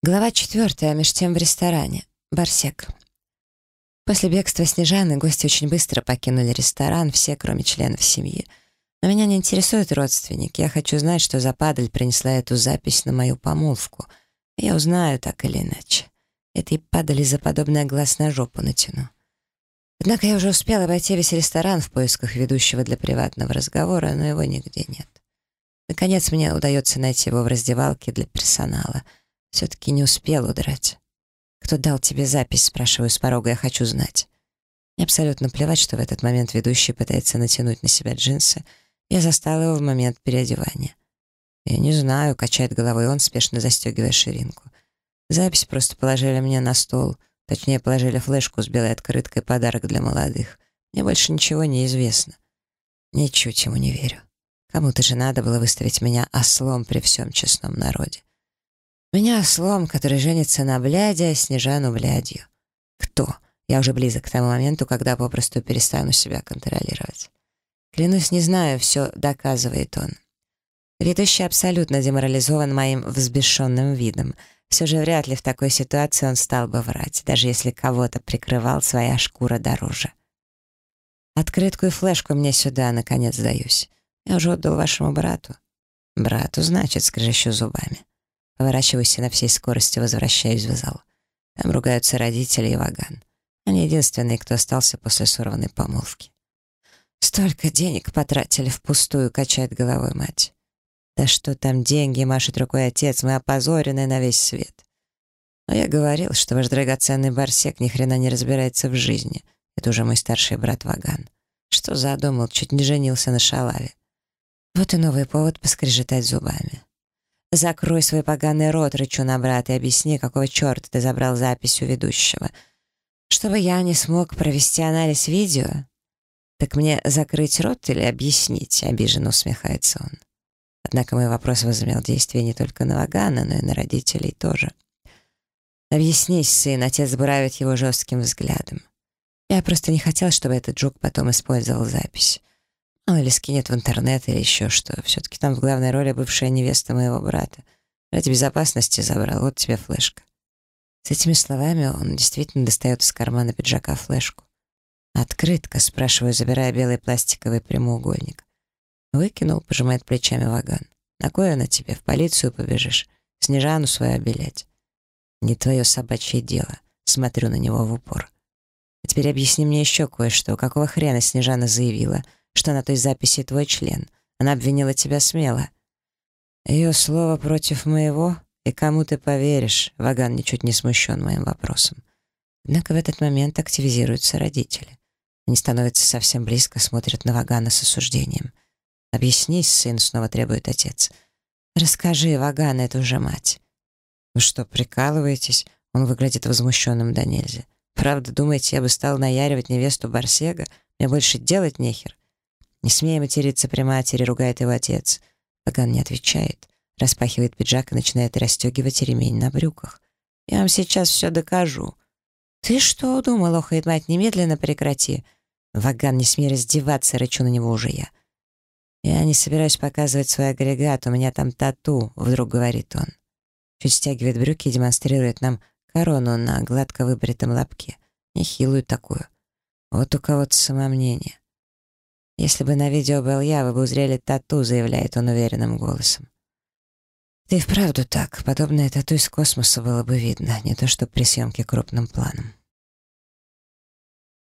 Глава четвертая, меж тем в ресторане. Барсек. После бегства Снежаны гости очень быстро покинули ресторан, все, кроме членов семьи. Но меня не интересует родственник. Я хочу знать, что за падаль принесла эту запись на мою помолвку. Я узнаю так или иначе. Этой падали за подобное глаз на жопу натяну. Однако я уже успела обойти весь ресторан в поисках ведущего для приватного разговора, но его нигде нет. Наконец мне удается найти его в раздевалке для персонала — все-таки не успел удрать. «Кто дал тебе запись?» — спрашиваю с порога, я хочу знать. Мне абсолютно плевать, что в этот момент ведущий пытается натянуть на себя джинсы. Я застала его в момент переодевания. «Я не знаю», — качает головой он, спешно застегивая ширинку. Запись просто положили мне на стол. Точнее, положили флешку с белой открыткой «Подарок для молодых». Мне больше ничего не известно. Ничуть ему не верю. Кому-то же надо было выставить меня ослом при всем честном народе. Меня ослом, который женится на бляде, а Снежану блядью. Кто? Я уже близок к тому моменту, когда попросту перестану себя контролировать. Клянусь, не знаю, все доказывает он. Ведущий абсолютно деморализован моим взбешенным видом. Все же вряд ли в такой ситуации он стал бы врать, даже если кого-то прикрывал своя шкура дороже. Открытку и флешку мне сюда, наконец, даюсь. Я уже отдал вашему брату. Брату, значит, скрежещу зубами. Поворачиваюсь и на всей скорости возвращаюсь в зал. Там ругаются родители и Ваган. Они единственные, кто остался после сорванной помолвки. Столько денег потратили впустую, качает головой мать. Да что там деньги, машет рукой отец, мы опозорены на весь свет. Но я говорил, что ваш драгоценный барсек ни хрена не разбирается в жизни. Это уже мой старший брат Ваган. Что задумал, чуть не женился на шалаве. Вот и новый повод поскрежетать зубами. «Закрой свой поганый рот», — рычу на брата, и объясни, какого черта ты забрал запись у ведущего. «Чтобы я не смог провести анализ видео?» «Так мне закрыть рот или объяснить?» — обиженно усмехается он. Однако мой вопрос возымел действие не только на Вагана, но и на родителей тоже. «Объяснись, сын», — отец буравит его жестким взглядом. Я просто не хотел, чтобы этот жук потом использовал запись. Ну, или скинет в интернет, или еще что. Все-таки там в главной роли бывшая невеста моего брата. Ради безопасности забрал. Вот тебе флешка. С этими словами он действительно достает из кармана пиджака флешку. «Открытка?» — спрашиваю, забирая белый пластиковый прямоугольник. Выкинул, пожимает плечами ваган. «На кой она тебе? В полицию побежишь? Снежану свою обелять?» «Не твое собачье дело». Смотрю на него в упор. А теперь объясни мне еще кое-что. Какого хрена Снежана заявила — что на той записи твой член. Она обвинила тебя смело. Ее слово против моего, и кому ты поверишь?» Ваган ничуть не смущен моим вопросом. Однако в этот момент активизируются родители. Они становятся совсем близко, смотрят на Вагана с осуждением. «Объяснись, сын», — снова требует отец. «Расскажи, Ваган, это уже мать». «Вы что, прикалываетесь?» Он выглядит возмущенным до нельзя. «Правда, думаете, я бы стал наяривать невесту Барсега? Мне больше делать нехер?» «Не смей материться при матери», — ругает его отец. Паган не отвечает, распахивает пиджак и начинает расстегивать ремень на брюках. «Я вам сейчас все докажу». «Ты что удумал?» — охает мать. «Немедленно прекрати». «Ваган, не смей раздеваться», — рычу на него уже я. «Я не собираюсь показывать свой агрегат, у меня там тату», — вдруг говорит он. Чуть стягивает брюки и демонстрирует нам корону на гладко выбритом лобке. Нехилую такую. Вот у кого-то самомнение. «Если бы на видео был я, вы бы узрели тату», — заявляет он уверенным голосом. «Да и вправду так. Подобное тату из космоса было бы видно, не то что при съемке крупным планом».